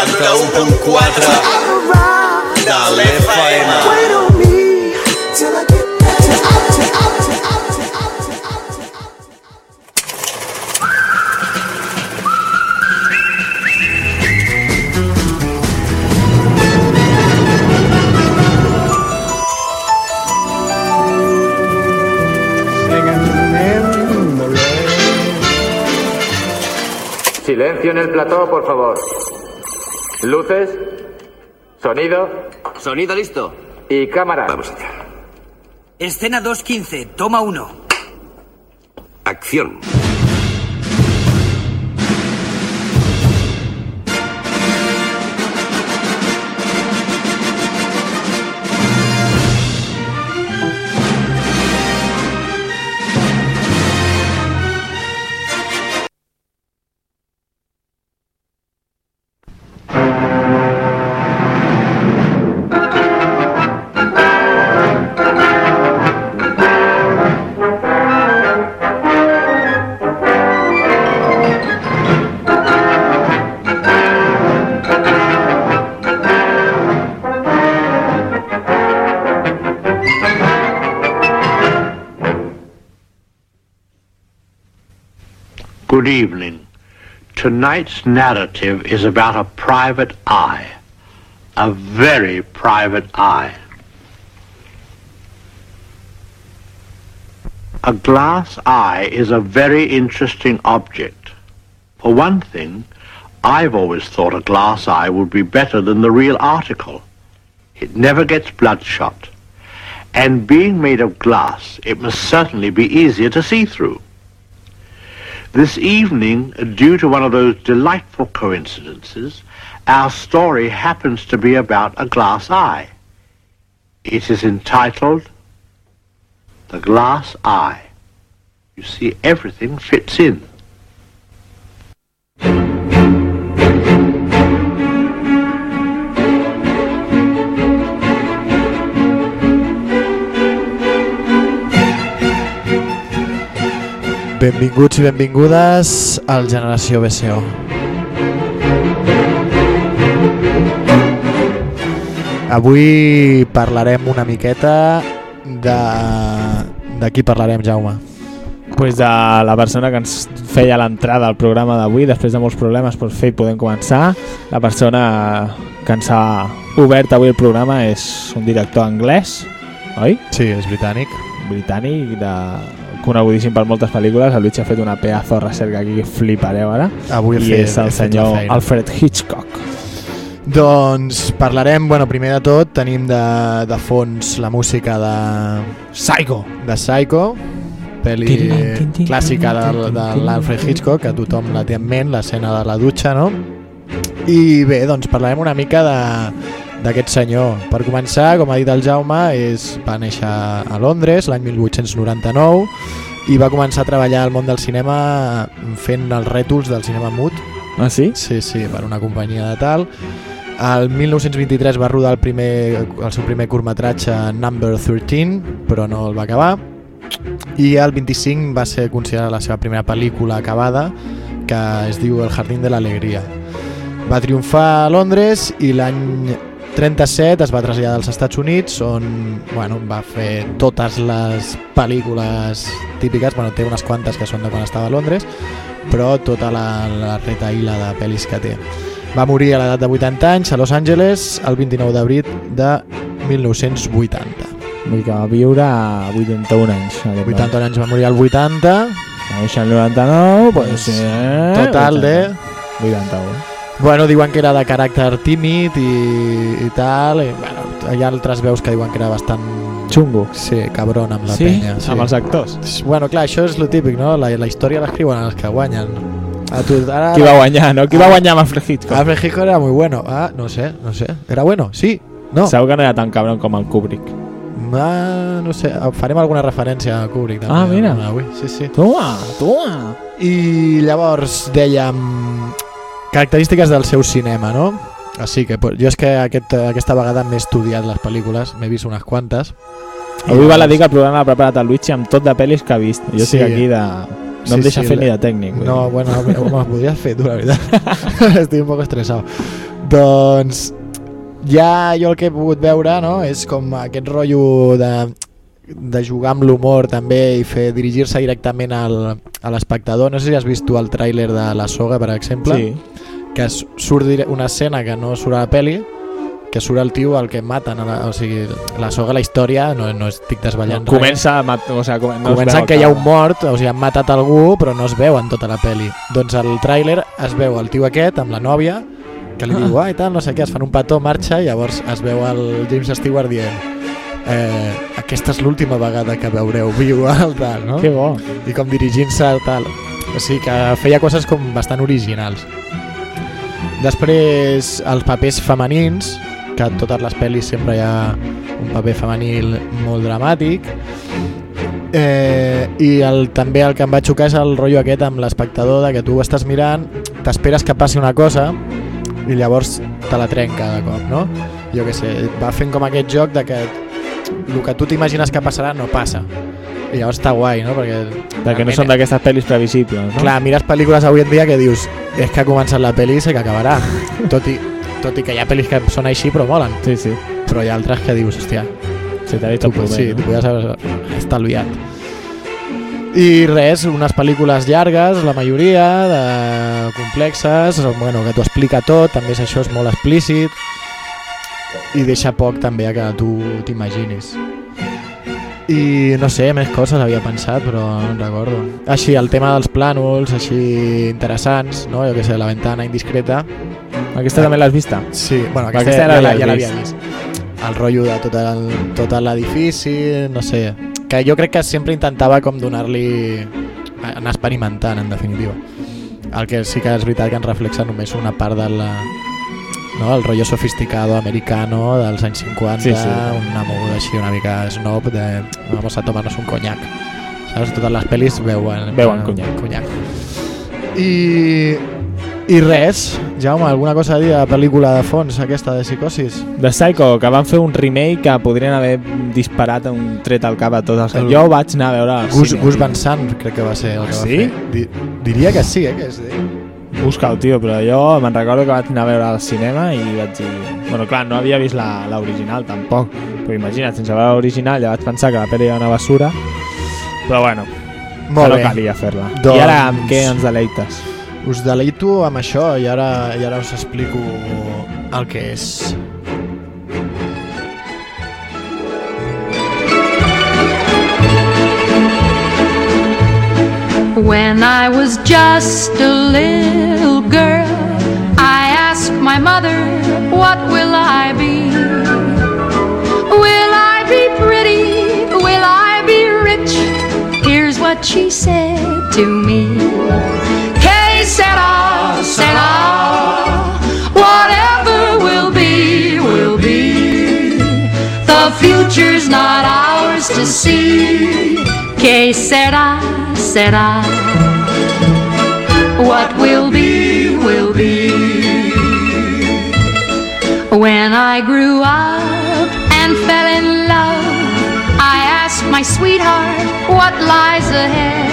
91.4 Dale faena Silencio en el plató, por favor. Luces, sonido Sonido listo. y cámara. Vamos allá. Escena 2.15, toma 1. Acción. Evening. Tonight's narrative is about a private eye. A very private eye. A glass eye is a very interesting object. For one thing, I've always thought a glass eye would be better than the real article. It never gets bloodshot. And being made of glass, it must certainly be easier to see through. This evening, due to one of those delightful coincidences, our story happens to be about a glass eye. It is entitled The Glass Eye. You see, everything fits in. Benvinguts i benvingudes al Generació BCO. Avui parlarem una miqueta de... De qui parlarem, Jaume? pues de la persona que ens feia l'entrada al programa d'avui, després de molts problemes per fer podem començar. La persona que ens ha obert avui el programa és un director anglès, oi? Sí, és britànic. Britànic, de... conegudíssim per moltes pel·lícules. El Luigi ha fet una pedazo de recerca aquí que flipareu ara. Avui I fet- és el senyor. Alfred Hitchcock. Doncs parlarem, bueno, primer de tot tenim de, de fons la música de... Psycho! De Psycho, pel·li clàssica de, de l'Alfred Hitchcock, que tothom la té en ment, l'escena de la dutxa, no? I bé, doncs parlarem una mica de d'aquest senyor. Per començar, com ha dit el Jaume, és, va néixer a Londres l'any 1899 i va començar a treballar al món del cinema fent els rètols del cinema mut. Ah, sí? Sí, sí, per una companyia de tal. El 1923 va rodar el, primer, el seu primer curtmetratge Number 13, però no el va acabar. I el 25 va ser considerada la seva primera pel·lícula acabada, que es diu El jardín de l'alegria. Va triomfar a Londres i l'any 37 es va traslladar als Estats Units on bueno, va fer totes les pel·lícules típiques, bueno, té unes quantes que són de quan estava a Londres, però tota la, la retaïla de pel·lis que té. Va morir a l'edat de 80 anys a Los Angeles el 29 d'abril de 1980. Vull dir que va viure a 81 anys. aquest 81 anys va morir al 80, Va néixer el 99, pues, eh, total de... 81. Bueno, diuen que era de caràcter tímid i, i tal, i, bueno, hi ha altres veus que diuen que era bastant... Xungo. Sí, cabron amb la Sí? penya. Amb els actors. Bueno, clar, això és lo típic, no? La, la història l'escriuen els que guanyen. A tu, ara, Qui va guanyar, no? Qui va guanyar amb Alfred Hitchcock? Alfred Hitchcock era muy bueno. Ah, no sé, no sé. ¿Era bueno? Sí. No. Segur que no era tan cabron com el Kubrick. Ah, no sé, farem alguna referència a Kubrick. També, Ah, mira. Avui. Sí, sí. Toma, toma. I llavors dèiem característiques del seu cinema, no? Així que pues, jo és que aquest, aquesta vegada m'he estudiat les pel·lícules, m'he vist unes quantes. Avui val a dir que el programa l'ha preparat el Luigi amb tot de pel·lis que ha vist. Jo Sí. estic aquí de... No em deixa fer ni de tècnic. vull No, dir. bueno, ho podries fer tu, la veritat. Estic un poc estressat. Doncs ja jo el que he pogut veure no, és com aquest rotllo de, de jugar amb l'humor també i fer dirigir-se directament al, a l'espectador. No sé si has vist tu el tràiler de La Soga, per exemple, Sí. Que surt una escena que no surt a la peli, que surt el tio al que maten. A la, o sigui, La Soga, la història, no, no estic desvetllant res. Comença, a mat... o sigui, com... no Comença que hi ha un mort, o sigui, han matat algú, però no es veu en tota la peli. Doncs al tràiler es veu el tio aquest amb la nòvia, que li diu, ah, i tal, no sé què, es fan un petó, marxa, i llavors es veu el James Stewart dient eh, aquesta és l'última vegada que veureu viu el tal, no? Que bo. I com dirigint-se al tal. O sigui que feia coses com bastant originals. Després, els papers femenins, que en totes les pel·lis sempre hi ha un paper femenil molt dramàtic. Eh, I el, també el que em va xocar és el rotllo aquest amb l'espectador, de que tu estàs mirant, t'esperes que passi una cosa i llavors te la trenca de cop, no? Jo què sé, va fent com aquest joc de que el que tu t'imagines que passarà no passa. I llavors està guai, no? Perquè, Perquè no són d'aquestes pel·lis previsibles, no? Clar, mires pel·lícules avui en dia que dius és que ha començat la pel·li i sé que acabarà. tot, i, tot i que hi ha pel·lis que són així però molen. Sí, sí. Però hi ha altres que dius, hòstia, Se t'ha dit tu, el primer, sí, no? podies haver estalviat. I res, unes pel·lícules llargues, la majoria, de complexes, bueno, que t'ho explica tot, també això és molt explícit i deixa poc també a que tu t'imaginis. I no sé, més coses havia pensat, però no recordo. Així, el tema dels plànols, així interessants, no? Jo què sé, la ventana indiscreta. Aquesta també l'has vista? Sí, bueno, aquesta, Aquesta ja, ja ja, l'havia vist. vist. El rotllo de tot el- tot l'edifici, no sé. Que jo crec que sempre intentava com donar-li... anar experimentant, en definitiva. El que sí que és veritat que ens reflexa només una part de la, no? el rotllo sofisticado americano dels anys 50, Sí, sí. una moguda així una mica snob de vamos a tomarnos un conyac. Saps? Totes les pel·lis veuen, Beuen conyac. conyac. I, I res, Jaume, alguna cosa a dir de la pel·lícula de fons, aquesta de psicosis? De Psycho, que van fer un remake que podrien haver disparat un tret al cap a tots els... El- Jo vaig anar a veure Gus. Gus Van Sant crec que va ser el que Ah, va sí? fer. Di, diria que sí, eh? Que és d'ell. Busca-ho, tio, però jo me'n recordo que vaig anar a veure al cinema i vaig dir... Bueno, clar, no havia vist la- l'original tampoc, però imagina't, sense veure l'original ja vaig pensar que la pel·li era una basura, però bueno, Molt no bé. calia fer-la. Doncs- I ara amb què ens deleites? Us deleito amb això i ara, i ara us explico el que és. When I was just a little girl, I asked my mother, What will I be? Will I be pretty? Will I be rich? Here's what she said to me. Whatever will be, will be. The future's not ours to see. Que sera, sera. What will be, will be. When I grew up and fell in love, I asked my sweetheart what lies ahead.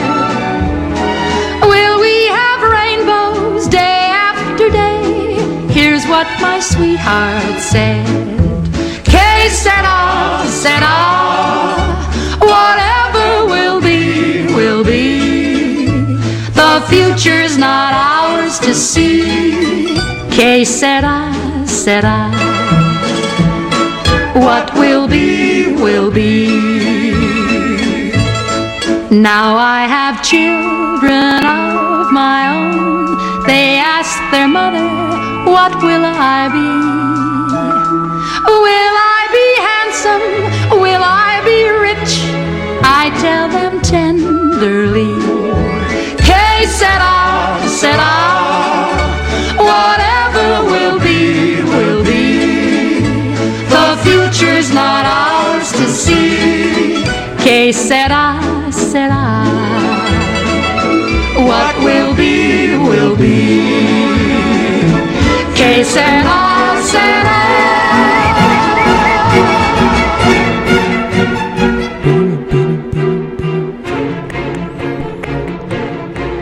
Will we have rainbows day after day? Here's what my sweetheart said. Que sera, sera. Future's not ours to see. Que sera, sera. What will be, will be. Now I have children of my own. They ask their mother, What will I be? Will I be handsome? Will I be rich? I tell them tenderly. Que sera, sera. Whatever will be, will be. The future's not ours to see. Que sera, sera. What will be, will be. Que sera, sera.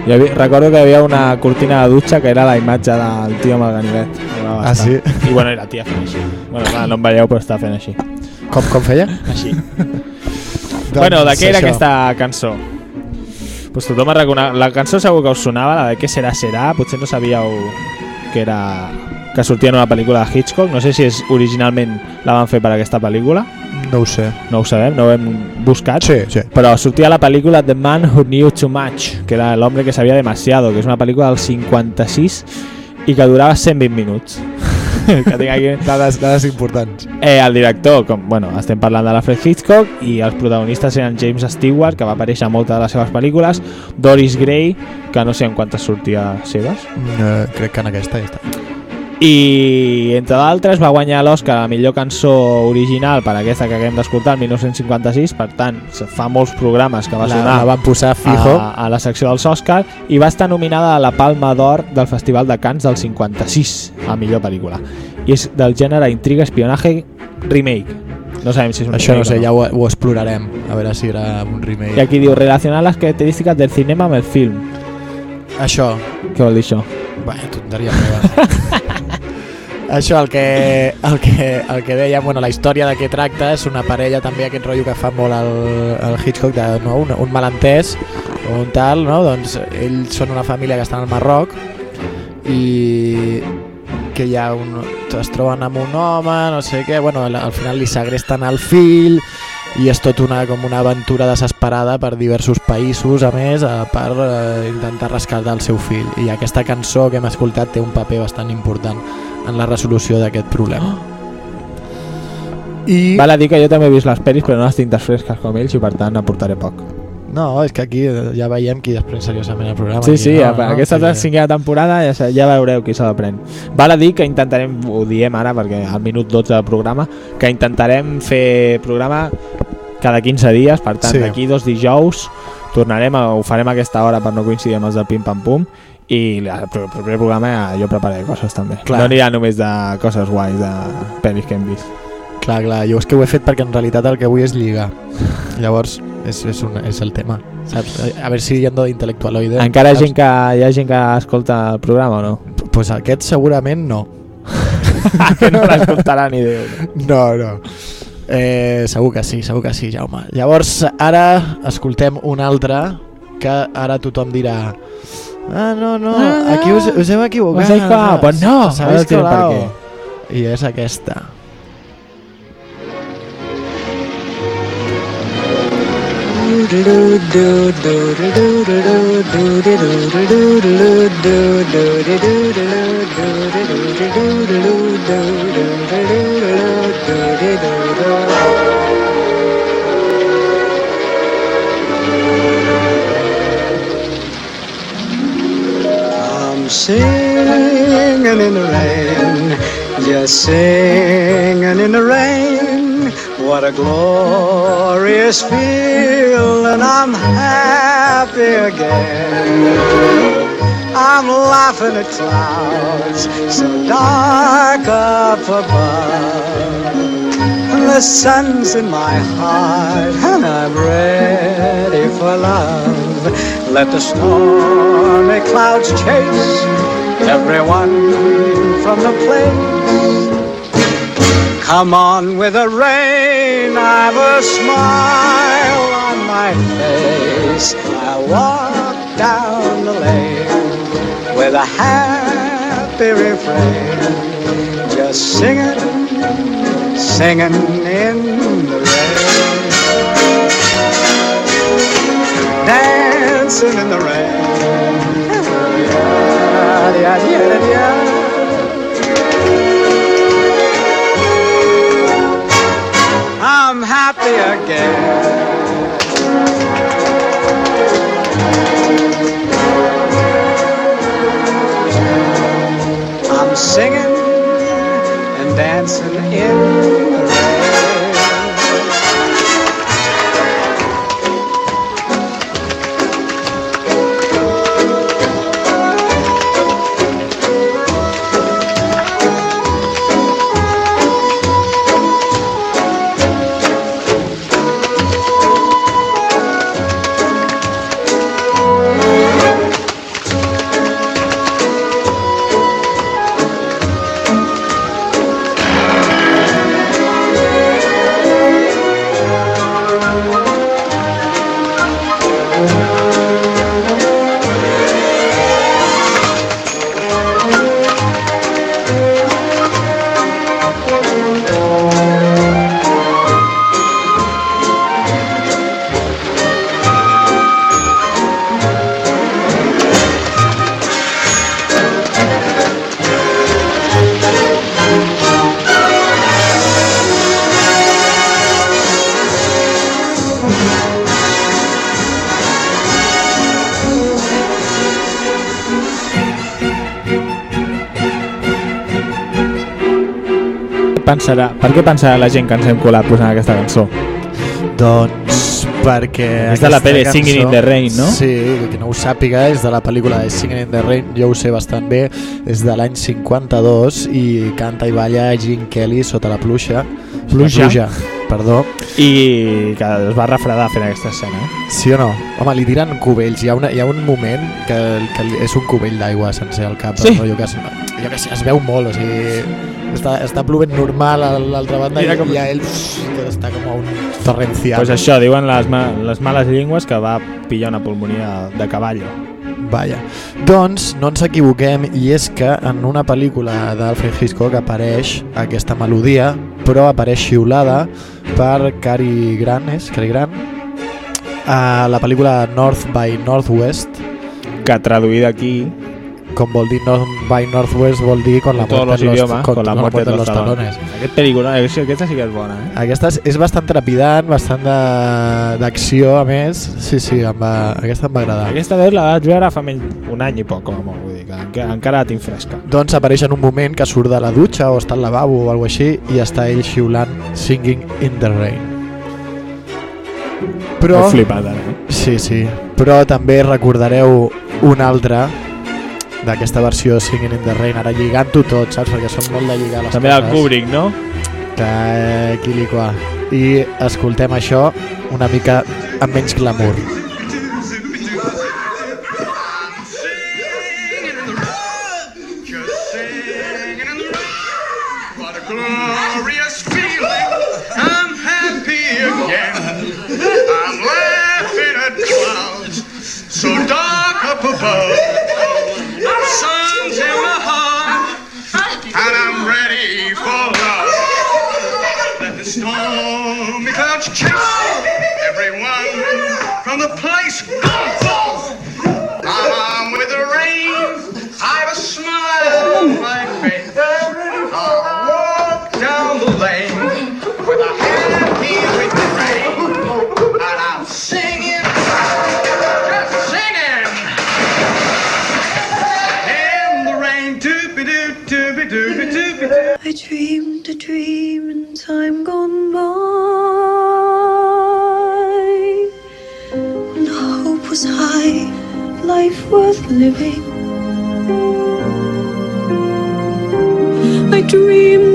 Jo vi- Recordo que hi havia una cortina de dutxa que era la imatge del tio amb el ganivet. Ah, sí? I bueno, i la tia fent així. Bueno, clar, no em veieu, però està fent així. Com, com feia? Així. bueno, de què era això. aquesta cançó? Pues tothom ha reconegut... La cançó segur que us sonava, la de Què serà serà. Potser no sabíeu que era que sortia en una pel·lícula de Hitchcock. No sé si és originalment la van fer per aquesta pel·lícula. No ho sé. No ho sabem, no ho hem buscat. Sí, sí. Però sortia la pel·lícula The Man Who Knew Too Much, que era El hombre que sabía demasiado, que és una pel·lícula del 56 i que durava 120 minuts. que tinc aquí... Dades, dades importants. Eh, el director, com, bueno, estem parlant de l'Alfred Hitchcock i els protagonistes eren James Stewart, que va aparèixer a moltes de les seves pel·lícules, Doris Gray, que no sé en quantes sortia seves, Uh, crec que en aquesta ja està. I entre d'altres va guanyar l'Oscar a la millor cançó original per aquesta que acabem d'escoltar, el 1956, per tant, fa molts programes que va La, sonar la van posar fijo. a, a la secció dels Oscar i va estar nominada a la Palma d'Or del Festival de Cannes del 56 a millor pel·lícula i és del gènere intriga, espionatge remake no sabem si és un Això no sé, o ja ho, ho explorarem. A veure si era un remake. i aquí diu relacionar les característiques del cinema amb el film Això, què vol dir això? Bé, tonteria meva. Això, el que, el, que, el que deia, bueno, la història de què tracta és una parella també, aquest rotllo que fa molt el, el Hitchcock, de, no? un, un malentès un tal, no? doncs ells són una família que estan al Marroc i que hi ha un, es troben amb un home, no sé què, bueno, al, al final li segresten el fill i és tot una, com una aventura desesperada per diversos països, a més, eh, per eh, intentar rescatar el seu fill. I aquesta cançó que hem escoltat té un paper bastant important en la resolució d'aquest problema. I... Val a dir que jo també he vist les pel·lis però no les tinc tan fresques com ells i per tant aportaré poc No, és que aquí ja veiem qui es pren seriosament el programa. Sí, Aquí, sí, no, no, no, aquesta que- cinquena temporada ja, ja veureu qui se la pren. Val a dir que intentarem, ho diem ara perquè al minut 12 del programa, que intentarem fer programa cada 15 dies, per tant Sí. d'aquí dos dijous tornarem, a, ho farem a aquesta hora per no coincidir amb els del Pim Pam Pum i el proper programa jo prepararé coses també. Clar. No anirà només de coses guais, de pel·lis que hem vist. Clar, clar, jo és que ho he fet perquè en realitat el que vull és lligar. Llavors, és, és, un, és el tema. Saps? A veure si hi ando d'intel·lectualoide. Encara hi ha gent que, hi ha gent que escolta el programa o no? Pues aquest segurament no. que no l'escoltarà ni Déu. No, no. Eh, segur que sí, segur que sí, Jaume. Llavors, ara escoltem un altre que ara tothom dirà Ah, no, no, Ah, aquí us, us heu equivocat. Us heu equivocat. Pues no, Sabeu ara tiene per colado. què. I és aquesta. I'm singing in the rain, just singing in the rain. What a glorious feeling, I'm happy again. I'm laughing at clouds so dark up above. The sun's in my heart and I'm ready for love. Let the stormy clouds chase everyone from the place. Come on with the rain, I've a smile on my face. I walk down the lane with a happy refrain, just singing, singing in the rain, dancing in the rain. I'm happy again. Singing and dancing in the pensarà, per què pensarà la gent que ens hem colat posant aquesta cançó? Doncs perquè... És de la pel·li Singing in the Rain, no? Sí, que no ho sàpiga, és de la pel·lícula de Singing in the Rain, jo ho sé bastant bé, és de l'any 52 i canta i balla Gene Kelly sota la pluja. Pluja? La pluja, perdó. I que es va refredar fent aquesta escena. Eh? Sí o no? Home, li tiren cubells. Hi ha, una, hi ha un moment que, que és un cubell d'aigua sencer al cap. Sí? Però jo que, es, jo que sé, es veu molt, o sigui... Està, està plovent normal a l'altra banda Mira i, com- i a ell pff, està com a un torrencial. Pues això, diuen les, ma les males llengües que va pillar una pulmonia de cavallo. Vaja. Doncs no ens equivoquem i és que en una pel·lícula d'Alfred Hitchcock apareix aquesta melodia però apareix xiulada per Cary Grant, és? Cary Grant? A la pel·lícula North by Northwest Que traduïda aquí, com vol dir North by Northwest vol dir con la muerte en los, idiomas, con, la muerte de los talones. Aquest pel·lícula, eh, sí, aquesta sí que és bona, eh? Aquesta és, és bastant trepidant, bastant de- d'acció a més. Sí, sí, em va, aquesta em va agradar. Aquesta la vaig veure fa menys un any i poc, com a molt, vull dir que encara, encara la tinc fresca. Doncs apareix en un moment que surt de la dutxa o està al lavabo o alguna així i està ell xiulant Singing in the Rain. Però... Flipat, eh? Sí, sí. Però també recordareu una altra d'aquesta versió Singing in the Rain, ara lligant-ho tot, saps? Perquè són molt de lligar les També del coses. Kubrick, no? Que quiliqua. I escoltem això una mica amb menys glamour. Glorious feeling.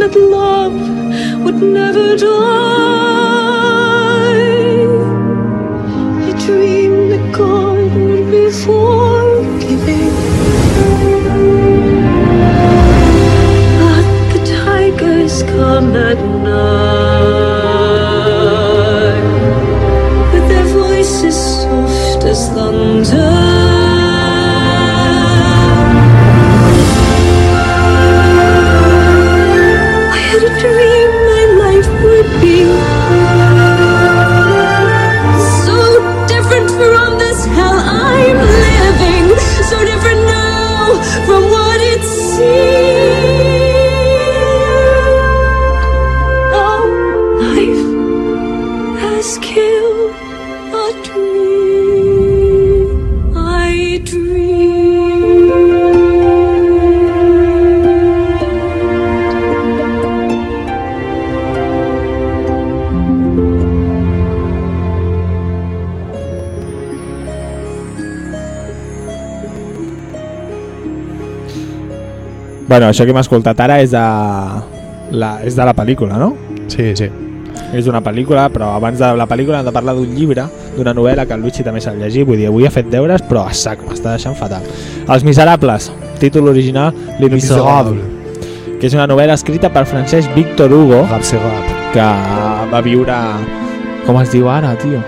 That love would never die. I dreamed that God would be forgiving. But the tigers come at night. With their voices soft as thunder. A dream I dreamed. Bueno, això que hem escoltat ara és de la, és de la pel·lícula, no? Sí, sí. És d'una pel·lícula, però abans de la pel·lícula hem de parlar d'un llibre, d'una novel·la que el Luigi també s'ha llegit, vull dir, avui ha fet deures, però a sac, m'està deixant fatal. Els Miserables, títol original Miserables, que és una novel·la escrita per Francesc Víctor Hugo, que va viure... Com es diu ara, tio?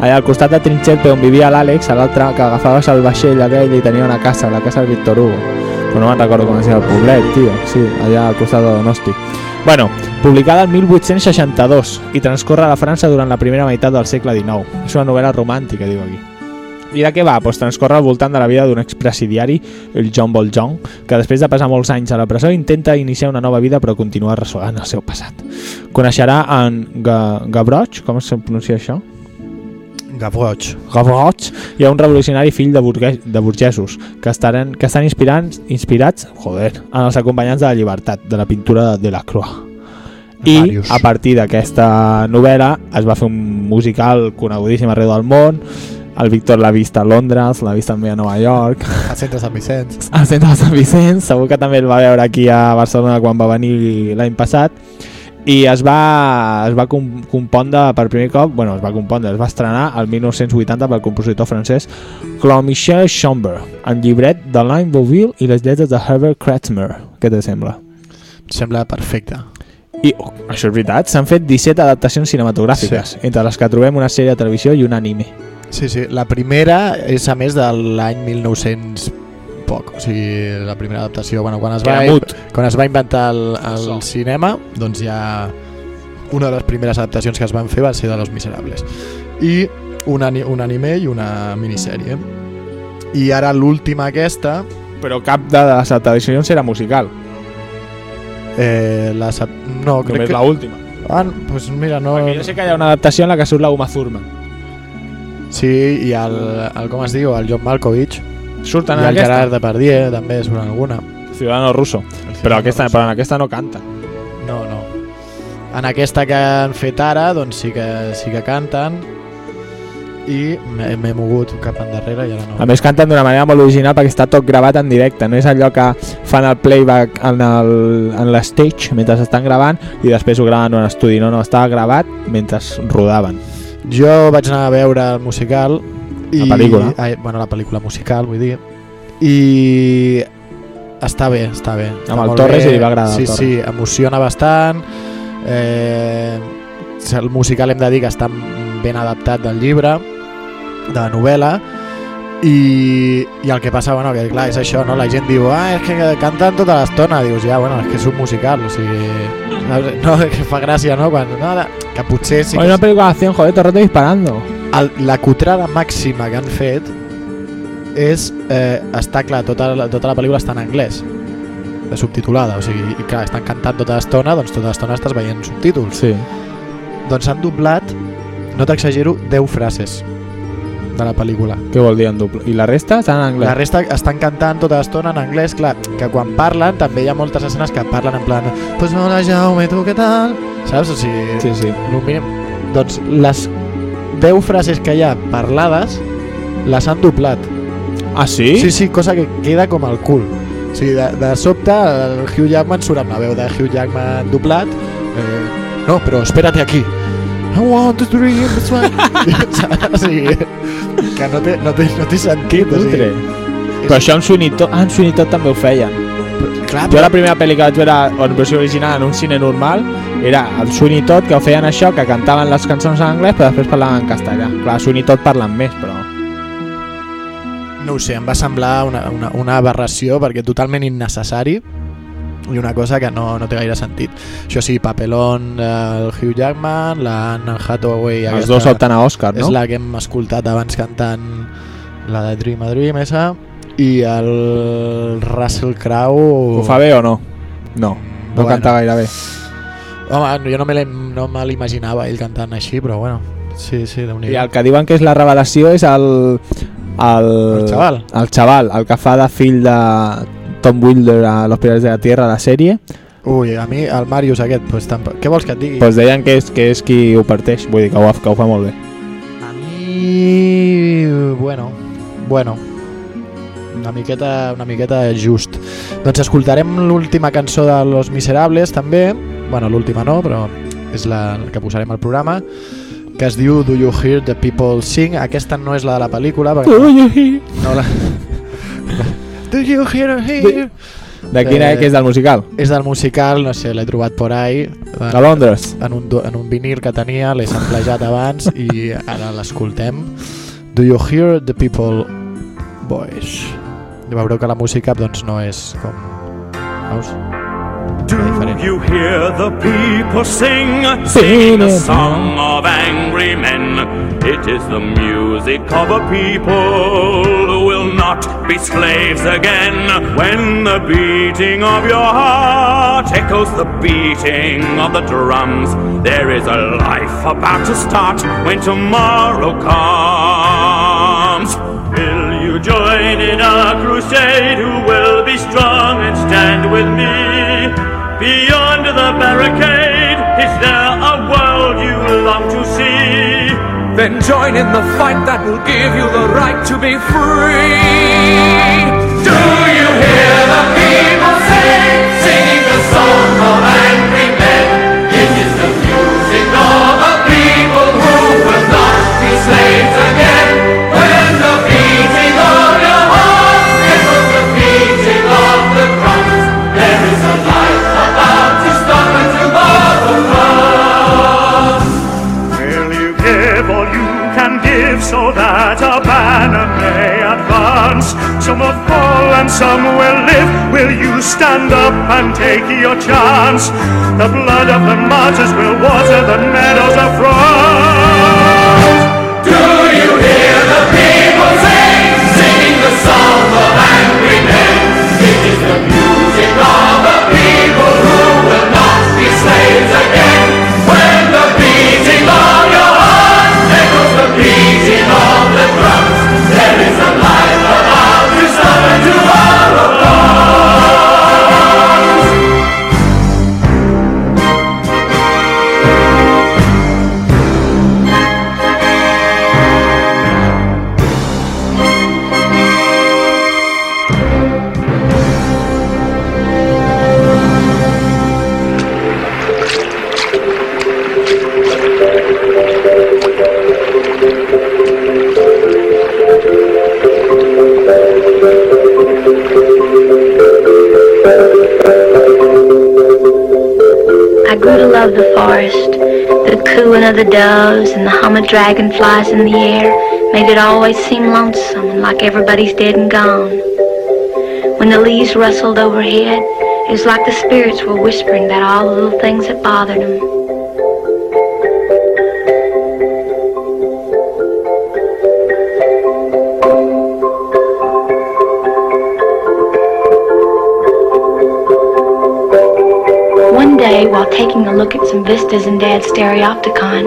Allà al costat de Trinxet, on vivia l'Àlex, l'altre, que agafaves el vaixell aquell i tenia una casa, la casa del Víctor Hugo. Però no me'n recordo com es diu el poblet, tio. Sí, allà al costat de Donosti. Bueno, publicada el 1862 i transcorre a la França durant la primera meitat del segle XIX. És una novel·la romàntica, diu aquí. I de què va? Pues transcorre al voltant de la vida d'un expresidiari, el John Valjean, que després de passar molts anys a la presó intenta iniciar una nova vida però continua ressolant el seu passat. Coneixerà en Ga Gavroche, com es pronuncia això? Gavroche. Gavroche hi ha un revolucionari fill de, burguès, de burgesos que estan, que estan inspirants, inspirats joder, en els acompanyants de la llibertat, de la pintura de Delacroix. i Màrius. a partir d'aquesta novel·la es va fer un musical conegudíssim arreu del món el Víctor l'ha vist a Londres, l'ha vist també a Nova York, Al centre Sant Vicenç. al centre de Sant Vicenç, segur que també el va veure aquí a Barcelona quan va venir l'any passat i es va, es va com, compondre per primer cop, bueno, es va compondre, es va estrenar el 1980 pel compositor francès Claude Michel Chambers, en llibret de Line Beauville i les lletres de Herbert Kretzmer. Què te sembla? Em sembla perfecte. I, oh, això és veritat, s'han fet 17 adaptacions cinematogràfiques, sí. entre les que trobem una sèrie de televisió i un anime. Sí, sí. La primera és a més de l'any 1900 poc, o sigui, la primera adaptació, bueno, quan es va, mut. quan es va inventar el, el So. cinema, doncs ja una de les primeres adaptacions que es van fer va ser de Los Miserables. I un, ani un anime i una minissèrie. I ara l'última aquesta, Però cap de les adaptacions era musical, eh, la. No, crec només que... l'última. Ah, doncs mira, no... Perquè jo sé que hi ha una adaptació en la que surt la Uma Thurman. Sí, i el, el, com es diu, el John Malkovich, Surten i en el aquesta, Gerard Depardieu també surt en alguna. Ciudadano Russo. Però, aquesta, però en aquesta no canta. No, no. En aquesta que han fet ara, doncs sí que, sí que canten i m'he m'he mogut cap endarrere i ara no. A més canten d'una manera molt original perquè està tot gravat en directe, no és allò que fan el playback en el, en l'estage mentre estan gravant i després ho graven en un estudi, no, no, estava gravat mentre rodaven. Jo vaig anar a veure el musical i... La pel·lícula. Ai, bueno, la pel·lícula musical, vull dir. I està bé, està bé. Està Amb el Torres bé. i li va agradar Sí, sí, emociona bastant. Eh, el musical hem de dir que està ben adaptat del llibre, de la novel·la, i, i el que passa, bueno, que clar, és això, no? La gent diu, ah, és que canten tota l'estona. Dius, ja, bueno, és que és un musical, o sigui... No, que fa gràcia, no? Quan, no de- que potser sí que una pel·lícula d'acció, joder, todo el rato disparando. El, la cutrada màxima que han fet és, eh, està clar, tota la, tota la pel·lícula està en anglès de subtitulada, o sigui, i clar, estan cantant tota l'estona, doncs tota l'estona estàs veient subtítols. Sí. Doncs han doblat, no t'exagero, 10 frases de la pel·lícula. Què vol dir en doble? I la resta està en anglès? La resta estan cantant tota l'estona en anglès, clar, que quan parlen també hi ha moltes escenes que parlen en plan pues hola Jaume, tu què tal? Saps? O sigui, Sí, sí. mínim. Doncs les 10 frases que hi ha parlades les han doblat. Ah, sí? Sí, sí, cosa que queda com el cul. O sigui, de, de sobte el Hugh Jackman surt amb la veu de Hugh Jackman doblat. Eh, no, però espérate aquí. I want to dream this one. o sigui, que no té, no té, no té sentit. o sigui, Però això en Todd, ah, en també ho feien. Clar, Jo la primera pel·li que vaig veure en versió original en un cine normal era el Sweeney Todd, que ho feien això, que cantaven les cançons en anglès però després parlaven en castellà. Clar, Sweeney Todd parlen més, però... no ho sé, em va semblar una, una, una aberració perquè totalment innecessari i una cosa que no, no té gaire sentit. Això sí, papelón el Hugh Jackman, la Anne Hathaway... Els aquesta- dos opten a Òscar, no? És la que hem escoltat abans cantant la de Dream a Dream, esa, i el Russell Crowe... Ho fa bé o no? No, no Bueno. canta gaire bé. Home, jo no me no me l'imaginava ell cantant així, però bueno, sí, sí, déu nhi I el que diuen que és la revelació és el... El, El xaval. El xaval, el que fa de fill de Tom Wilder a Los Pirates de la Tierra, la sèrie, Ui, a mi el Marius aquest, pues, tampoc... què vols que et digui? doncs deien que és, que és qui ho parteix, vull dir que ho, que ho fa molt bé. A mi... Bueno, bueno. Una miqueta, una miqueta just. Doncs escoltarem l'última cançó de Los Miserables, també. Bueno, l'última no, però és la que posarem al programa que es diu Do You Hear the People Sing aquesta no és la de la pel·lícula perquè no la... Do you hear here? De quina Eh, que és del musical? És del musical, no sé, l'he trobat por ahí A Londres. en un, do- en un vinil que tenia, l'he samplejat abans i ara l'escoltem. Do you hear the people voice? Veureu que la música doncs no és com... Veus? Do you hear the people sing? Sing Sing a song of angry men. It is the music of a people who will not be slaves again. When the beating of your heart echoes the beating of the drums, there is a life about to start when tomorrow comes join in our crusade who will be strong and stand with me. Beyond the barricade, is there a world you long to see? Then join in the fight that will give you the right to be free. So that our banner may advance? Some will fall and some will live. Will you stand up and take your chance? The blood of the martyrs will water the meadows of France. Do you hear the people sing, singing the song the doves and the hum of dragonflies in the air made it always seem lonesome and like everybody's dead and gone. When the leaves rustled overhead, it was like the spirits were whispering about all the little things that bothered them. Look at some vistas in Dad's stereopticon,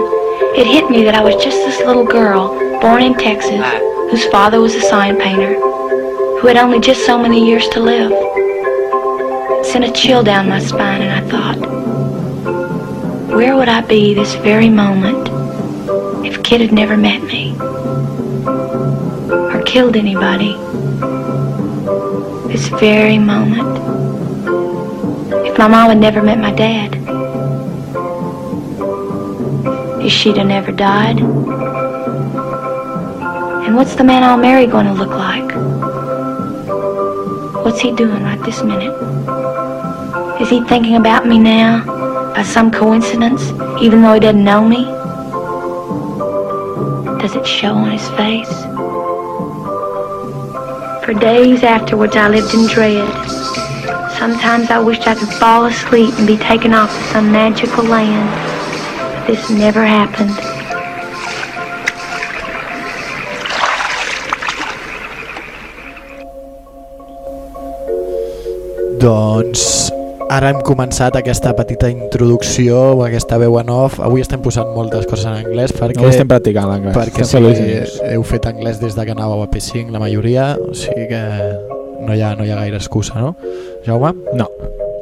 it hit me that I was just this little girl, born in Texas, whose father was a sign painter, who had only just so many years to live. It sent a chill down my spine, and I thought, where would I be this very moment if Kid had never met me? Or killed anybody? This very moment. If my mom had never met my dad, if she'd have never died, and what's the man I'll marry going to look like? What's he doing right this minute? Is he thinking about me now by some coincidence, even though he doesn't know me? Does it show on his face? For days afterwards, I lived in dread. Sometimes I wished I could fall asleep and be taken off to some magical land. This never happened. Doncs ara hem començat aquesta petita introducció o aquesta veu en off. Avui estem posant moltes coses en anglès perquè... Avui estem practicant l'anglès. Perquè Estem sí, heu fet anglès des de que anàveu a P5 la majoria, o sigui que no hi ha, no hi ha gaire excusa, no? Jaume? No.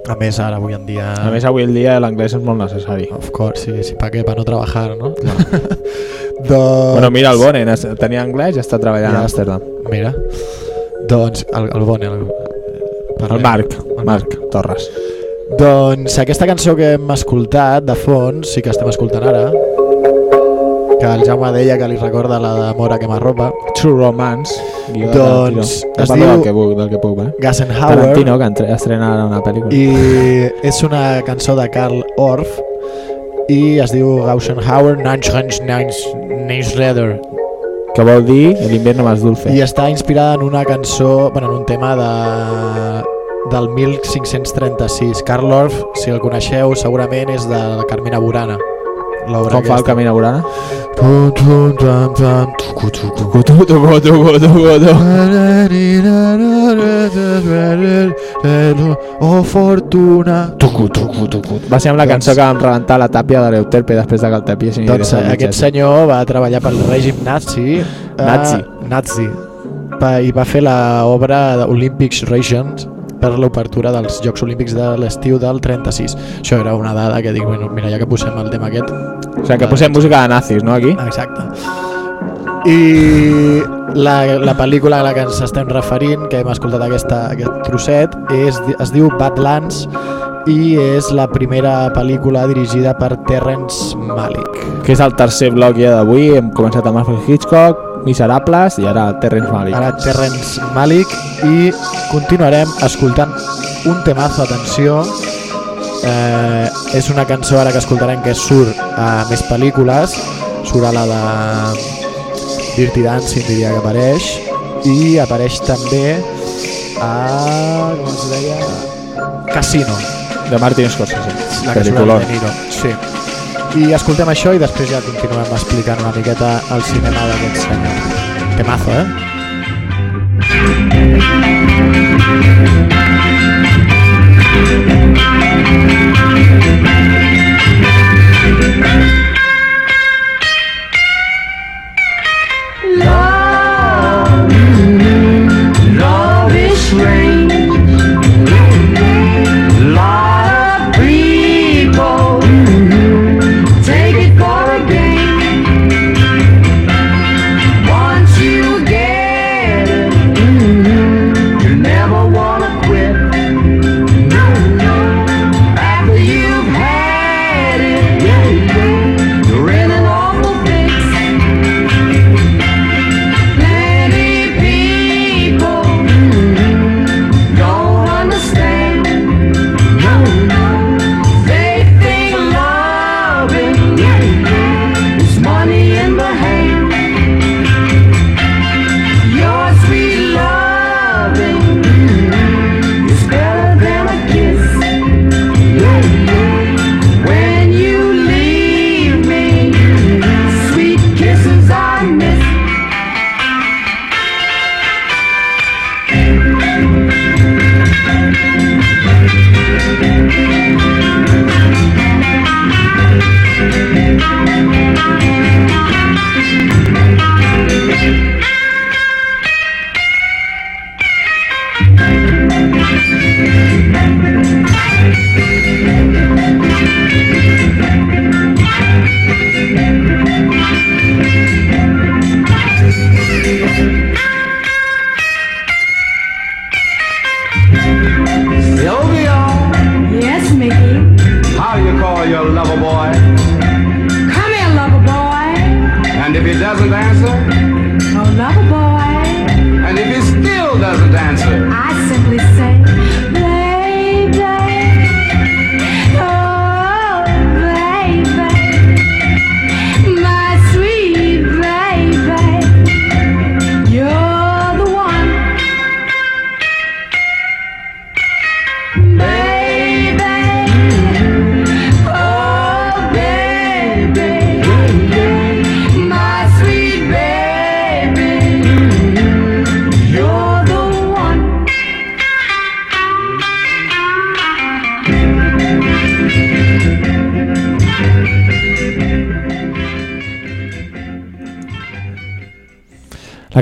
A més, ara, avui en dia... A més, avui el dia l'anglès és molt necessari. Of course, sí, sí, pa què? Pa no treballar, no? doncs... Bueno, mira, el Bonen tenia anglès i està treballant Ja a Amsterdam. Mira. Doncs el, el Bone, el, El Marc, Marc Torres. Doncs aquesta cançó que hem escoltat de fons, sí que estem escoltant ara, que el Jaume deia que li recorda la de Mora que m'arropa. True Romance. guió de Doncs Tarantino. es diu del que puc, del que puc, eh? Gassenhauer. Tarantino, que entre- estrena una pel·lícula. i és una cançó de Karl Orff i es diu Gassenhauer Neinsreder Que vol dir El invierno más dulce. i està inspirada en una cançó, bueno, en un tema de del 1536. Karl Orff, si el coneixeu, segurament és de Carmina Burana. L'obra Com fa el. Camina tucu, tucu. Oh, fortuna. Tucu, tucu, tucu. Va ser amb la Doncs- cançó que vam rebentar la tàpia de l'Euterpe després de que el tapiessin. Doncs el aquest senyor va treballar pel règim nazi. eh, Nazi. nazi. Va, I va fer l'obra Olympics Regions per l'obertura dels Jocs Olímpics de l'estiu del 36. Això era una dada que dic, bueno, mira, ja que posem el tema aquest... O sigui, que posem música de nazis, no, aquí? Exacte. I la, la pel·lícula a la que ens estem referint, que hem escoltat aquesta, aquest trosset, és, es diu Badlands i és la primera pel·lícula dirigida per Terrence Malick. Que és el tercer bloc ja d'avui. Hem començat amb Alfred Hitchcock, Miserables i ara Terrence Malick. Ara Terrence Malick i continuarem escoltant un temazo, atenció, eh, és una cançó ara que escoltarem que surt a més pel·lícules, surt a la de Dirty Dancing diria que apareix. I apareix també a com es deia? Casino. De Martin Scorsese. La que surt De Niro sí. I escoltem això i després ja continuem explicant una miqueta el cinema d'aquest senyor. Temazo eh? Love,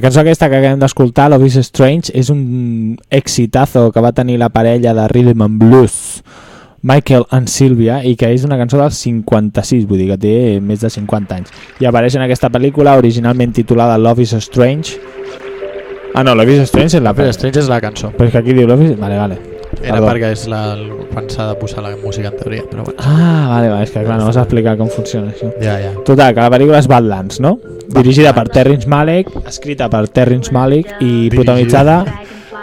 cançó aquesta que acabem d'escoltar, Love is Strange, és un exitazo que va tenir la parella de Rhythm and Blues, Michael and Sylvia, i que és una cançó del 56, vull dir que té més de 50 anys. I apareix en aquesta pel·lícula originalment titulada Love is Strange. Ah, no, Love is Strange és la Love is Strange és la cançó. Però és que aquí diu Love is... Vale, vale. Era Perdó. perquè és la, quan s'ha de posar la música en teoria, però bueno. Ah, vale, vale, és que clar, no vas explicar com funciona això. Ja, ja. Total, que la pel·lícula és Badlands, no? Dirigida per Terrence Malick, escrita per Terrence Malick i protagonitzada...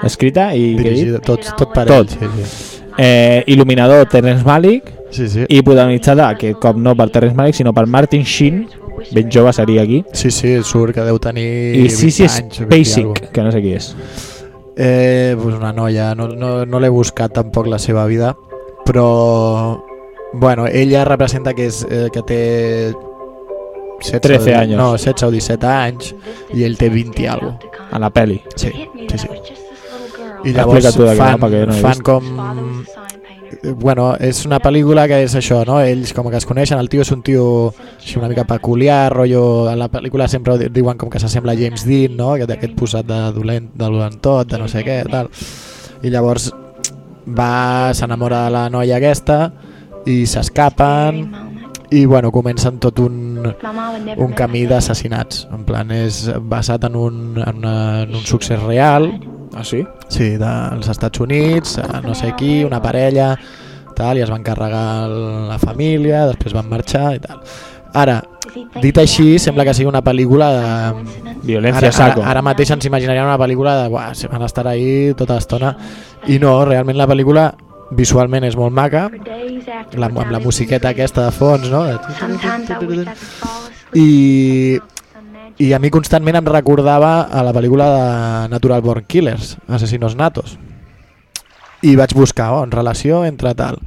Escrita i... Dirigida, tot, tot per Tot. ell. Sí, sí. Eh, il·luminador Terrence Malick Sí, sí. i protagonitzada, aquest cop no per Terrence Malick, sinó per Martin Sheen, ben jove seria aquí, Sí, sí, surt que deu tenir i 20 Sissy anys. o 20 i Spacek, alguna que no sé qui és. Eh, pues una noia, no, no, no l'he buscat tampoc la seva vida, però bueno, ella representa que, és, eh, que té 16 13 o- anys. No, 16 o 17 anys i ell té 20 i alguna cosa. A la peli. Sí, sí, sí. I llavors fan, no fan com... Bueno, és una pel·lícula que és això, no? Ells com que es coneixen, el tio és un tio així una mica peculiar, rotllo, en la pel·lícula sempre di- diuen com que s'assembla a James Dean, no? Que té aquest posat de dolent, de dolent tot, de no sé què, tal. I llavors va s'enamora de la noia aquesta i s'escapen i bueno, comencen tot un, un camí d'assassinats. En plan, és basat en un, en, una, en un succés real. Ah, sí? Sí, dels Estats Units, a no sé qui, una parella, tal, i es van carregar la família, després van marxar i tal. Ara, dit així, sembla que sigui una pel·lícula de... Violència ara, saco. Ara, ara mateix ens imaginaríem una pel·lícula de... Buah, se van estar ahí tota l'estona. I no, realment la pel·lícula visualment és molt maca, la, amb la musiqueta aquesta de fons, no? I, i a mi constantment em recordava a la pel·lícula de Natural Born Killers, Assassinos Natos. I vaig buscar oh, en relació entre tal.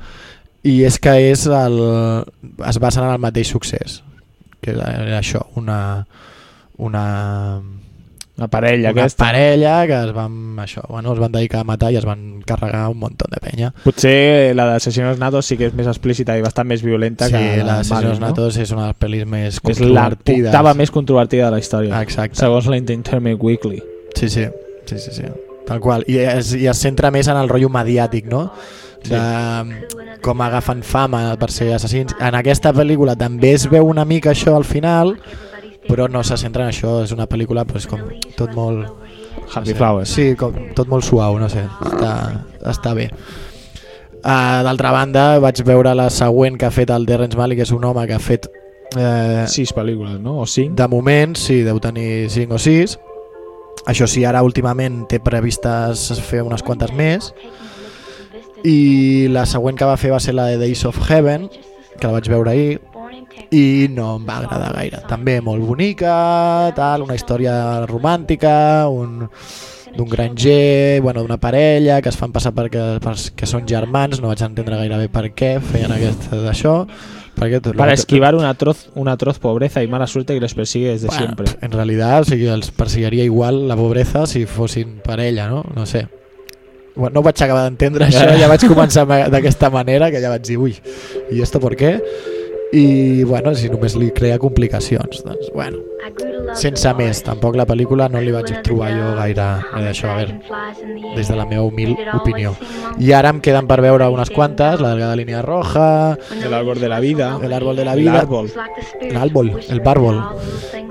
I és que és el, es basen en el mateix succés, que era això, una, una, La parella una aquesta. parella que es van, això, bueno, es van dedicar a matar i es van carregar un munt de penya. Potser la d'Assassinos Natos sí que és més explícita i bastant més violenta Sí, que la de Assassinos no? Natos és una de les pel·lis més És la controvertides. octava més controvertida de la història. Exacte. Segons la Entertainment Weekly. Sí, sí, sí, sí, sí. Tal qual. I es, I es centra més en el rotllo mediàtic, no? De com agafen fama per ser assassins. En aquesta pel·lícula també es veu una mica això al final, però no se centra en això. És una pel·lícula pues, com tot molt... Happy no sé, Flowers. Sí, com, tot molt suau, no sé. Està, està bé. Uh, D'altra banda, vaig veure la següent que ha fet el Terrence Malick, que és un home que ha fet... Eh, Sis pel·lícules, no? O cinc? De moment, sí, deu tenir 5 o 6. Això sí, ara últimament té previstes fer unes quantes més. I la següent que va fer va ser la de Days of Heaven, que la vaig veure ahir, i no em va agradar gaire. També molt bonica, tal, una història romàntica, un d'un granger, bueno, d'una parella que es fan passar perquè, per, que són germans, no vaig entendre gaire bé per què feien aquest d'això. Perquè, Para esquivar una atroz, una atroz pobreza y mala suerte que les persigue desde Bueno, siempre. En realidad, o sigui, els perseguiria igual la pobreza si fossin parella, no? No sé. Bueno, no vaig acabar d'entendre això, ja vaig començar d'aquesta manera, que ja vaig dir, ui, i esto por què? I, bueno, si només li crea complicacions, doncs, bueno, sense més, tampoc la pel·lícula no li vaig trobar jo gaire eh, d'això, a veure, des de la meva humil opinió. I ara em queden per veure unes quantes, la delgada línia roja, El árbol de la vida. el árbol de la El vida, árbol. l'àrbol, el bàrbol.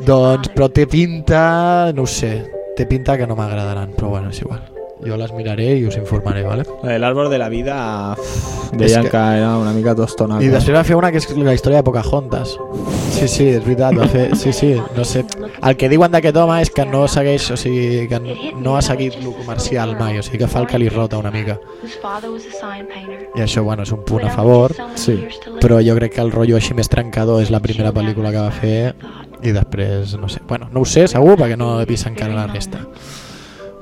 Doncs, però té pinta, no ho sé, té pinta que no m'agradaran, però bueno, és igual. Jo les miraré i us informaré, ¿vale? El árbol de la vida deien que- que... era una mica tostona. I després va fer una que és la història de Pocahontas. Sí, sí, és veritat, va fer... Sí, sí, no sé. El que diuen d'aquest home és que no segueix, o sigui, que no ha seguit lo comercial mai, o sigui que fa el que li rota una mica. I això, bueno, és un punt a favor, Sí. però jo crec que el rotllo així més trencador és la primera pel·lícula que va fer i després, no sé, bueno, no ho sé segur perquè no he vist encara la resta.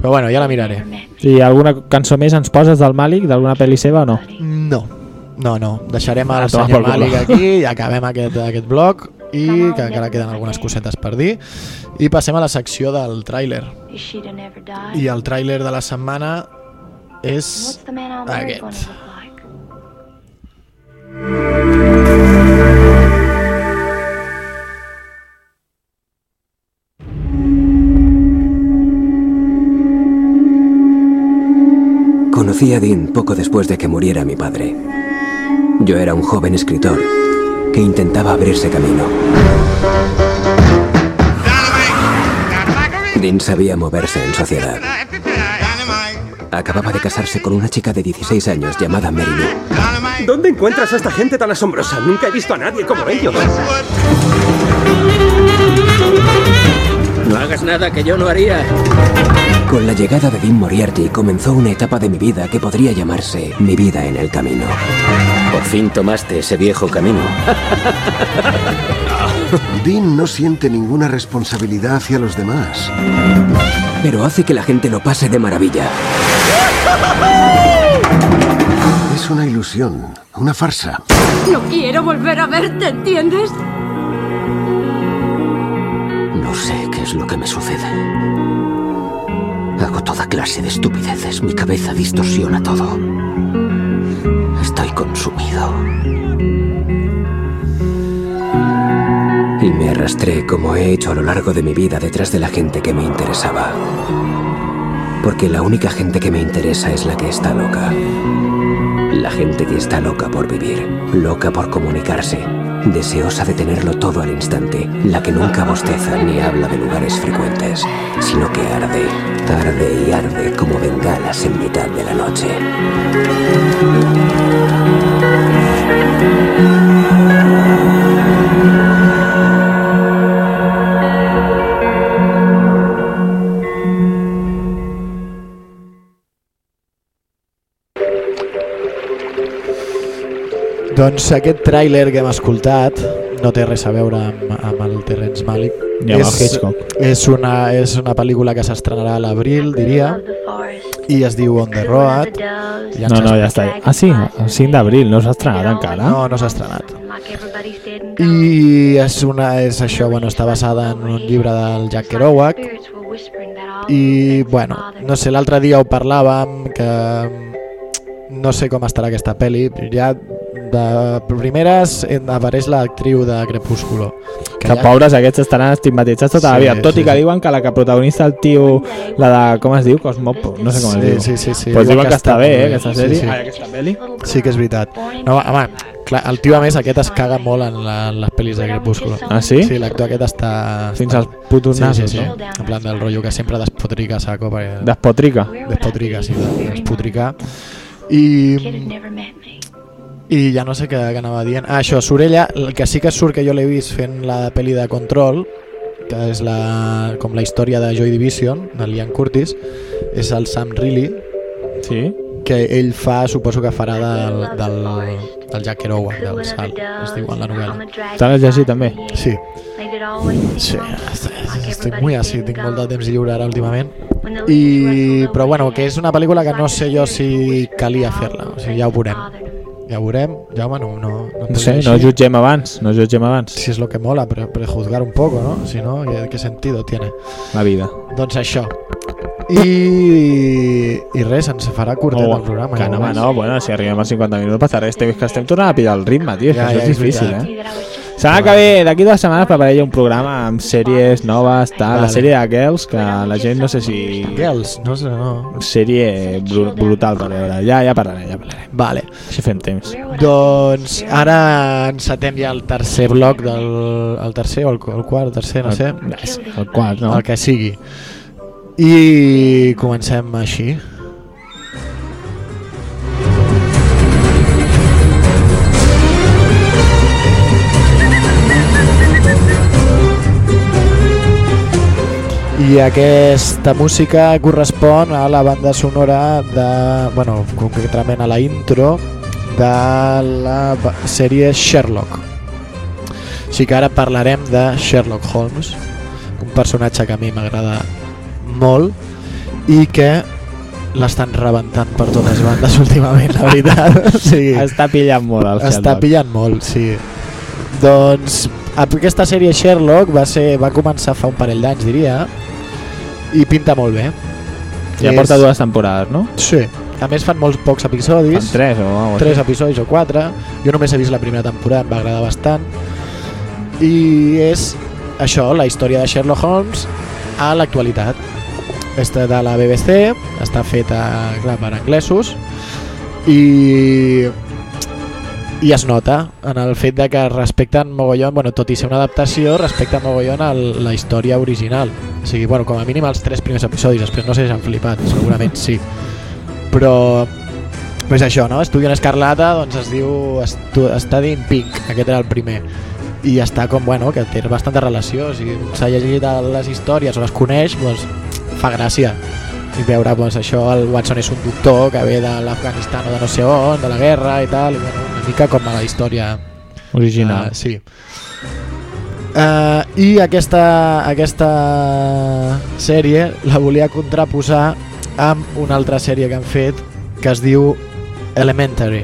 Però bueno, ja la miraré. I alguna cançó més ens poses del Malik, d'alguna pel·li seva o no? No, no, no. Deixarem Ah, el toma senyor. Màlic aquí i acabem aquest, aquest bloc i que encara queden algunes cosetes per dir i passem a la secció del tràiler i el tràiler de la setmana és aquest Conocí a Dean poco después de que muriera mi padre. Yo era un joven escritor que intentaba abrirse camino. Dean sabía moverse en sociedad. Acababa de casarse con una chica de 16 años llamada Mary Lou. ¿Dónde encuentras a esta gente tan asombrosa? Nunca he visto a nadie como ellos. No hagas nada que yo no haría. Con la llegada de Dean Moriarty comenzó una etapa de mi vida que podría llamarse mi vida en el camino. Por fin tomaste ese viejo camino. Dean no siente ninguna responsabilidad hacia los demás. Pero hace que la gente lo pase de maravilla. Es una ilusión, una farsa. No quiero volver a verte, ¿entiendes? No sé qué es lo que me sucede. Hago toda clase de estupideces. Mi cabeza distorsiona todo. Estoy consumido. Y me arrastré como he hecho a lo largo de mi vida detrás de la gente que me interesaba. Porque la única gente que me interesa es la que está loca. La gente que está loca por vivir, loca por comunicarse, deseosa de tenerlo todo al instante, la que nunca bosteza ni habla de lugares frecuentes, sino que arde, arde y arde como bengalas en mitad de la noche. Doncs aquest tràiler que hem escoltat no té res a veure amb, amb el Terrence Malick. Ni amb el és, Hitchcock. és, una, és una pel·lícula que s'estrenarà a l'abril, diria, i es diu On the Road. Ja No, no, ja està. Ah, sí, el 5 d'abril, no s'ha estrenat encara? No, no s'ha estrenat. I és, una, és això, bueno, està basada en un llibre del Jack Kerouac i, bueno, no sé, l'altre dia ho parlàvem que no sé com estarà aquesta pel·li ja de primeres apareix l'actriu de Crepúsculo Que pobres aquests estaran estigmatitzats tota la Sí, vida. Tot sí, i que sí. diuen que la que protagonista el tio, la de, com es diu? Cosmopo, no sé com es Sí, diu. sí, sí, sí, Pues diuen que, que està bé, eh, aquesta Sí, sèrie. sí. Ai, aquesta pel·li. Sí que és veritat. No, home, clar, el tio a més aquest es caga molt en, la, en les pel·lis de Crepúsculo. Ah, sí? Sí, l'actor aquest està... Fins als putos sí, nasos, sí, sí. no? En plan del rotllo que sempre despotrica a saco. Perquè... Despotrica. Despotrica, sí, de- despotricar. I... I ja no sé què, què anava dient. Ah, això, Sorella, el que sí que surt que jo l'he vist fent la pel·li de Control, que és la, com la història de Joy Division, de Liam Curtis, és el Sam Reilly, sí? que ell fa, suposo que farà del, del, del Jack Kerouac, del Sal, es diu en la novel·la. Te l'has llegit també? Sí. Sí, estic muy así, tinc molt de temps lliure ara últimament. I, però bueno, que és una pel·lícula que no sé jo si calia fer-la, o sigui, ja ho veurem. Ja ho veurem, Jaume, no, no, no, No sé, no jutgem abans, no jutgem abans. Si és lo que mola, pre prejuzgar un poco, ¿no? Si no, ¿qué, qué sentido tiene? La vida. Doncs això. I, i res, ens farà curtet Oh, el programa. que ja no, no, bueno, si arribem als 50 minuts passa res, és que estem tornant a pillar el ritme, tio, Ja, ja, és és difícil, veritat. eh? Setmana que ve, d'aquí dues setmanes prepararé un programa amb sèries noves, tal, la Vale. sèrie de Girls, que la gent no sé si... Girls, no sé, no. Sèrie bru brutal per veure, ja, ja parlaré, ja parlaré. Vale. Així fem temps. Doncs ara encetem ja el tercer bloc del... El tercer o el, el quart, el tercer, no sé. El quart, no? El que sigui. I comencem així. I aquesta música correspon a la banda sonora de, bueno, concretament a la intro de la sèrie Sherlock. Així que ara parlarem de Sherlock Holmes, un personatge que a mi m'agrada molt i que l'estan rebentant per totes bandes últimament, la veritat. Sigui, Està pillant molt el està Sherlock. pillant molt, sí. Doncs aquesta sèrie Sherlock va ser va començar fa un parell d'anys, diria, i pinta molt bé. Ja És- porta dues temporades, no? Sí. A més fan molts pocs episodis. Fan tres o alguna Tres episodis o quatre. Jo només he vist la primera temporada, em va agradar bastant. I és això, la història de Sherlock Holmes a l'actualitat. Esta de la BBC, està feta clar, per anglesos i i es nota en el fet de que respecten mogollon, bueno, tot i ser una adaptació, respecten mogollon el, la història original. O sigui, bueno, com a mínim els tres primers episodis, després no sé si han flipat, segurament sí. Però és això, no? Estudio en Escarlata, doncs es diu Estu Study in Pink, aquest era el primer. I està com, bueno, que té bastanta relació, o sigui, s'ha llegit les històries o les coneix, doncs fa gràcia. I veure, doncs això, el Watson és un doctor que ve de l'Afganistan o de no sé on, de la guerra i tal, i bueno, una mica com a la història Original. Uh, sí. Uh, I aquesta, aquesta sèrie la volia contraposar amb una altra sèrie que han fet que es diu Elementary.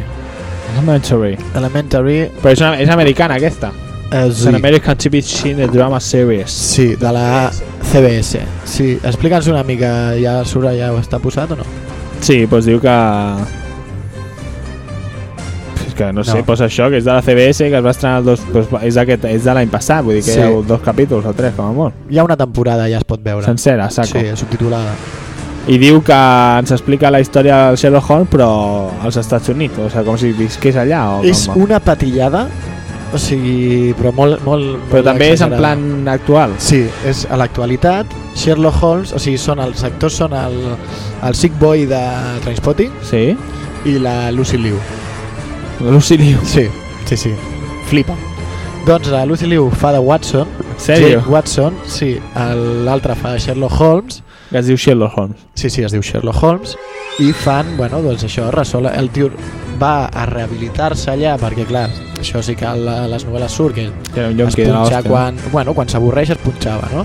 Elementary. Elementary. Però és, una, és americana, aquesta. És sí. an American TV Cine Drama Series. Sí, de la CBS. Sí, explica'ns una mica, ja surt ja està posat o no? Sí, doncs diu que... Que no sé, No. doncs això, que és de la CBS, que es va estrenar el dos, doncs, és, aquest, és de l'any passat, vull dir que Sí. hi ha dos capítols o tres, com a molt. Hi ha una temporada, ja es pot veure. Sencera, saco. Sí, subtitulada. I diu que ens explica la història del Sherlock Holmes, però als Estats Units, o sigui, com si visqués allà. O És com... una patillada, o sigui, però molt... molt Però molt també és en exagerada. plan actual. Sí, és a l'actualitat. Sherlock Holmes, o sigui, són els actors són el, el Sick Boy de Trainspotting Sí. i la Lucy Liu. Lucy Liu. Sí, sí, sí. Flipa. Doncs la Lucy Liu fa de Watson. Sèrio? Jake Watson, sí. L'altre fa de Sherlock Holmes. Que es diu Sherlock Holmes. Sí, sí, es diu Sherlock Holmes. I fan, bueno, doncs això, resol... El tio va a rehabilitar-se allà perquè, clar, això sí que a les novel·les surt que era un es punxa quan, bueno, quan s'avorreix es punxava, no?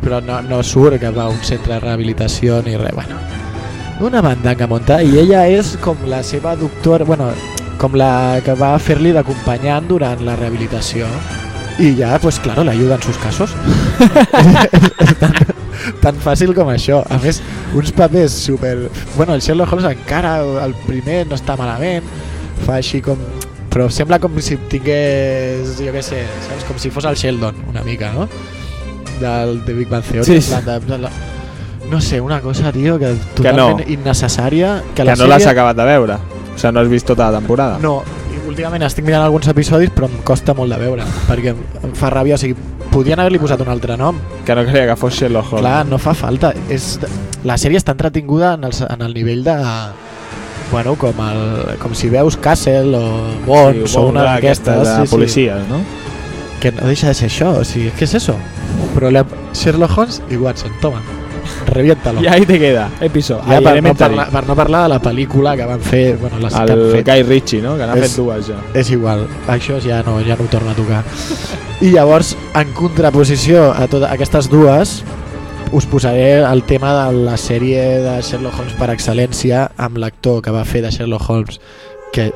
Però no, no surt que va a un centre de rehabilitació ni res, bueno. Una mandanga munta i ella és com la seva doctora, bueno, com la que va fer-li d'acompanyant durant la rehabilitació. I ja, pues claro, le ayuda en sus casos. tan, tan fàcil com això. A més, uns papers super... Bueno, el Sherlock Holmes encara, el primer no està malament, fa així com... Però sembla com si tingués, jo què sé, saps? Com si fos el Sheldon, una mica, no? Del de Big Bang Theory. Sí, de- de la- no sé, una cosa, tio, que Que no. totalment innecessària. Que, Que, la no l'has sèrie- acabat de veure. O sigui, no has vist tota la temporada. no, i últimament estic mirant alguns episodis però em costa molt de veure perquè em fa ràbia, o sigui, podien haver-li posat un altre nom Que no creia que fos Sherlock Holmes. clar, no fa falta és, la sèrie està entretinguda en el, en el nivell de bueno, com, el, com si veus Castle o Bones Sí, o una d'aquestes de policies, no? que no deixa de ser això, o sigui, què és eso? Problema, Sherlock Holmes i Watson, toma reviéntalo I ahí te queda, episodio. ja per, no parlar, per no parlar de la pel·lícula que van fer bueno, les que han El fet Guy Ritchie, no? Que n'ha fet dues ja. és igual, això ja no, ja no ho torna a tocar i llavors en contraposició a totes aquestes dues us posaré el tema de la sèrie de Sherlock Holmes per excel·lència amb l'actor que va fer de Sherlock Holmes que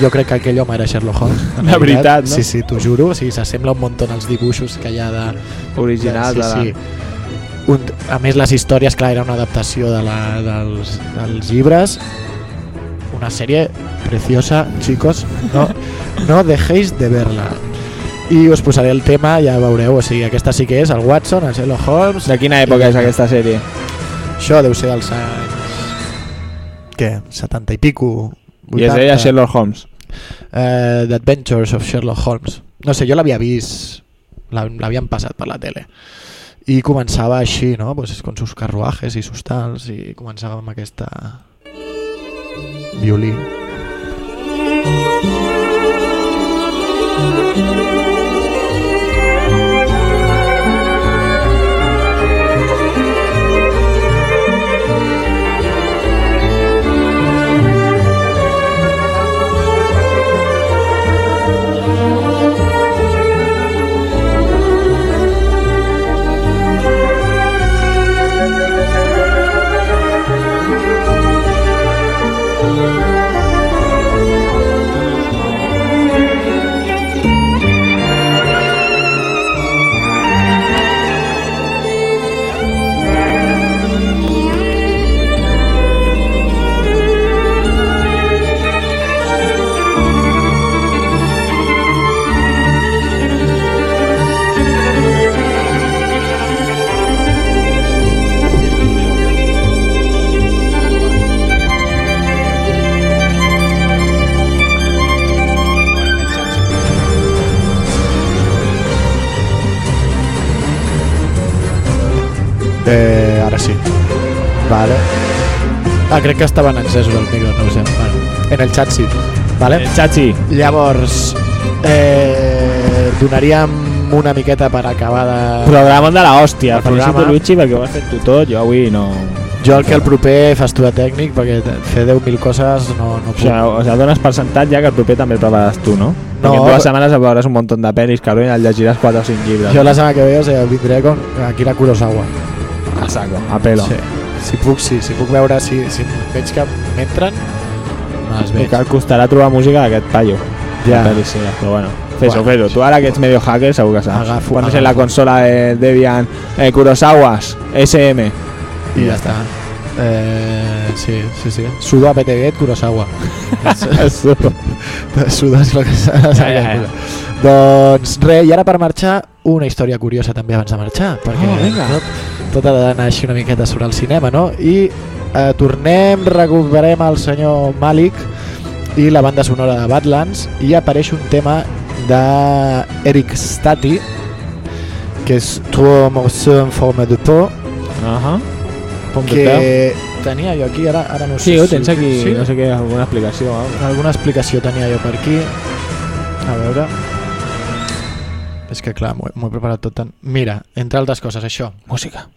jo crec que aquell home era Sherlock Holmes De realitat. veritat, no? sí, sí, t'ho juro, o sigui, s'assembla un munt als dibuixos que hi ha de, Originals de, de la- sí, sí. Un, a més les històries, clar, era una adaptació de la, dels, dels llibres. Una sèrie preciosa, chicos. No, no dejéis de verla. I us posaré el tema, ja veureu. O sigui, aquesta sí que és, el Watson, el Sherlock Holmes. De quina època és aquesta sèrie? això deu ser dels anys què, 70 i pico 80. I es deia Sherlock Holmes. eh, The Adventures of Sherlock Holmes. No sé, jo l'havia vist la- l'havien passat per la tele i començava així, no? Pues con sus carruajes i sus tals i començava amb aquesta violí Eh, crec que estaven encesos el micro, no ho sé. Bueno, en el chat sí. Vale? El chat sí. Llavors, eh, donaríem una miqueta per acabar de... Programa de la hòstia. Felicito. Luigi perquè ho has fet tu tot. Jo avui no... Jo el que el proper fas tu de tècnic perquè fer 10.000 coses no, no O puc. sigui, o sigui, dones per sentat ja que el proper també el prepares tu, no? No, Perquè en dues setmanes veuràs un munt de pel·lis, cabrón, i el llegiràs 4 o 5 llibres. Jo la setmana que ve o sigui, vindré con Akira Kurosawa. A saco, a pelo. Sí. Si puc, sí, si puc veure, si, si veig que m'entren, me les El veig. que et costarà trobar música d'aquest paio. Ja. La pel·li seva, però bueno. Fes-ho, Bueno, fes-ho. Tu ara que ets medio hacker segur que saps. Agafo- Pones en la consola de Debian eh, Kurosawas, SM. I ja està. Eh, sí, sí, sí. Sudo apt-get Kurosawa. Sudo. Sudo és el que s'ha de Ja, ja, ja. Doncs res, i ara per marxar, una història curiosa també abans de marxar. Perquè Oh, vinga. tot, tot ha d'anar així una miqueta sobre el cinema, no? I eh, tornem, recuperem el senyor Malik i la banda sonora de Badlands i apareix un tema de Eric Stati que és Trois morceaux en forme de peau Uh -huh. Pom de que tenia jo aquí, ara, ara no sé Sí, ho si- tens aquí, sí? no sé què, alguna explicació. o alguna explicació tenia jo per aquí. A veure... És que clar, m'ho he preparat tot tant... Mira, entre altres coses, això. Música.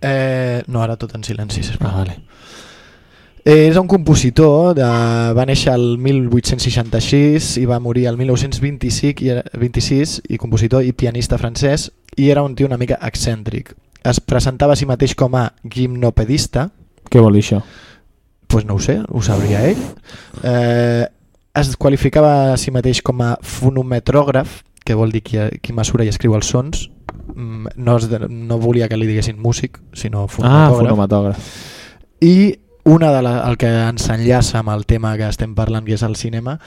Eh, no, ara tot en silenci, sisplau. Ah, vale. Eh, és un compositor, de, va néixer el 1866 i va morir el 1925 i era, 26 i compositor i pianista francès i era un tio una mica excèntric. Es presentava a si mateix com a gimnopedista, Què vol dir això? pues no ho sé, ho sabria ell. Eh, es qualificava a si mateix com a fonometrògraf, que vol dir qui, qui mesura i escriu els sons. Mm, No, es, de- no volia que li diguessin músic, sinó Ah, fonometrògraf. fonomatògraf. I una de la, el que ens enllaça amb el tema que estem parlant, que és el cinema,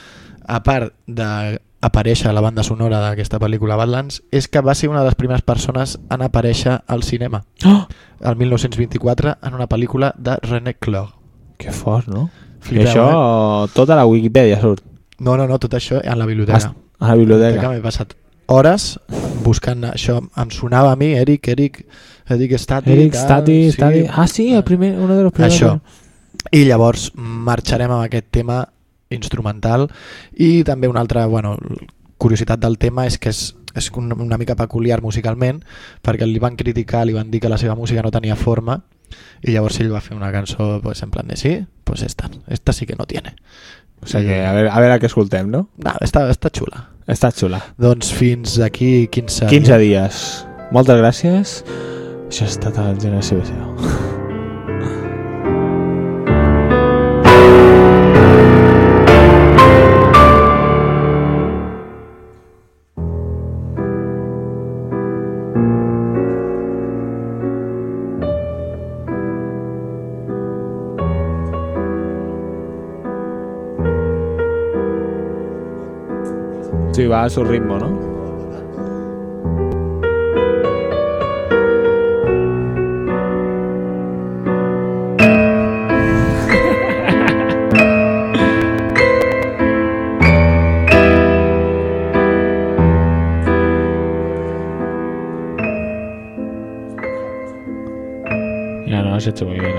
a part d'aparèixer a la banda sonora d'aquesta pel·lícula Badlands, és que va ser una de les primeres persones en aparèixer al cinema. Oh! El 1924 en una pel·lícula de René Clair. Que fort, no? Flipeu, I això, tota la Wikipedia surt. No, no, no, tot això en la biblioteca. Has- A la biblioteca. M'he passat hores buscant això. Em sonava a mi, Eric, Eric, Eric Stati. Eric Stati, Stati... Ah, sí, el primer, uno de los primeros. Això. I llavors marxarem amb aquest tema instrumental i també una altra bueno, curiositat del tema és que és, és un- una mica peculiar musicalment perquè li van criticar, li van dir que la seva música no tenia forma i llavors ell va fer una cançó pues, en plan de sí, pues esta, esta sí que no tiene. O sigui que a veure, a veure què escoltem, no? No, està, està xula. Està xula. Doncs fins aquí 15 15 dies. Moltes gràcies. Això ha estat el Generació BCO. Va a su ritmo, ¿no? Ya no, has hecho muy bien.